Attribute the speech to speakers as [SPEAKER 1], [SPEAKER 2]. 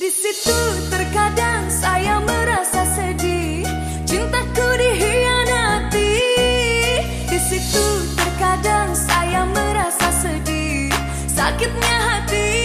[SPEAKER 1] Di situ terkadang saya merasa sedih, cintaku dihianati. Di situ terkadang saya merasa sedih, sakitnya hati.